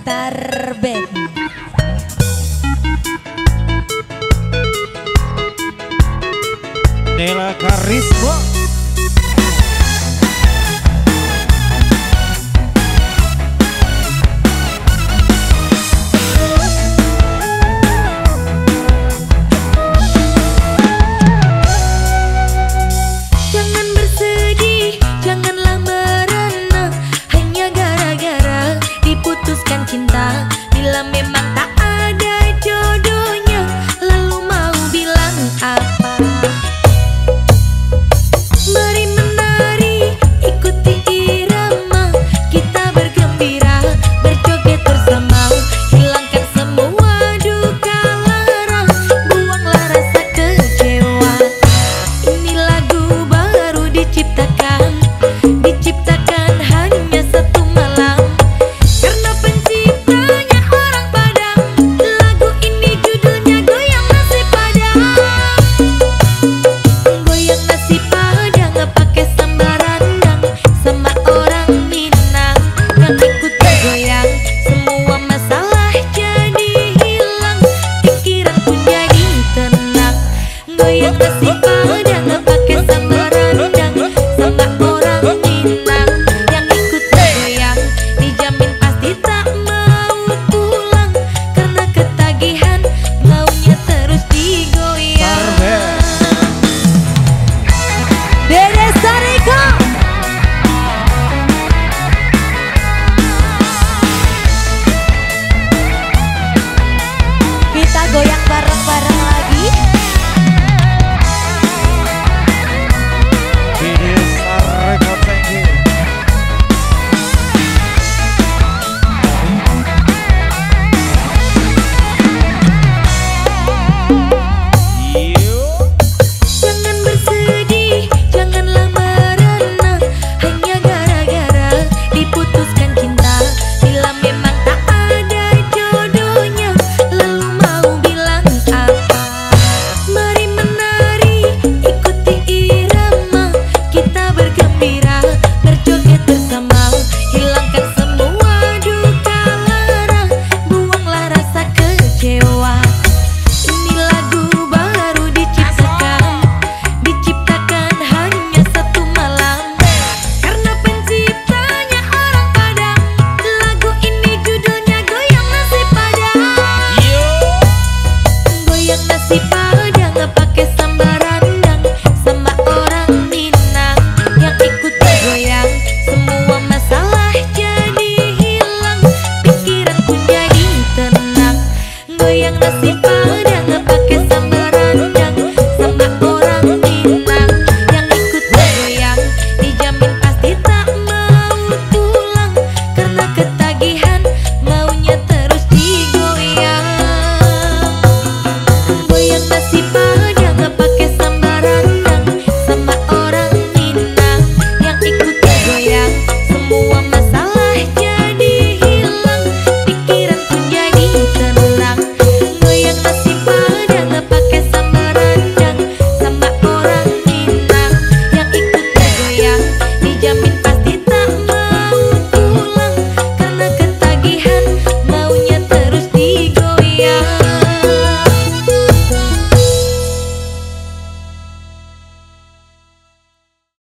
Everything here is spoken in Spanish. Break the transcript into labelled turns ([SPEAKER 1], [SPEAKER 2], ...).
[SPEAKER 1] Star người ăn